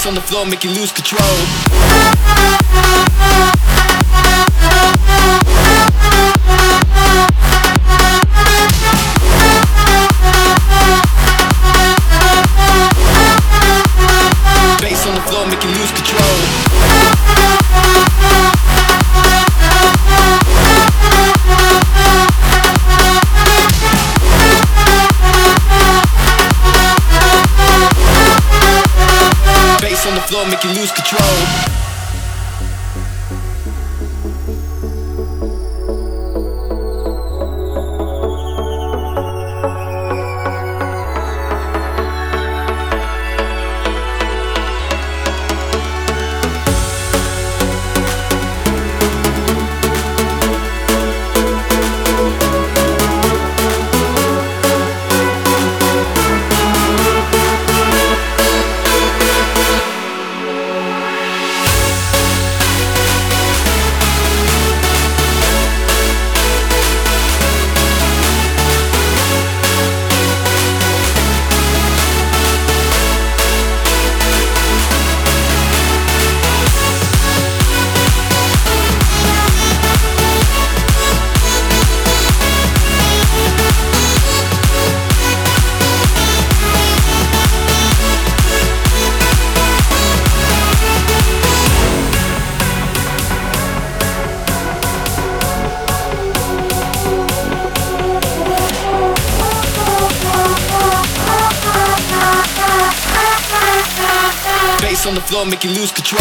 Bass on the floor, make you lose control. Make you lose control. On the floor, make you lose control.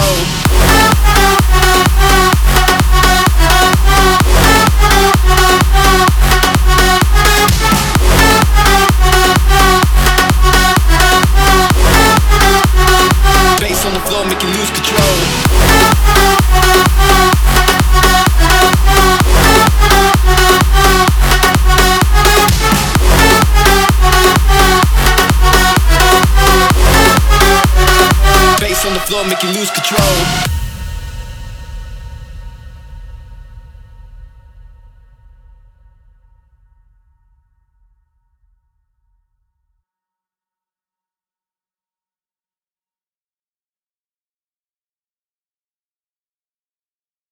the floor, make you lose control.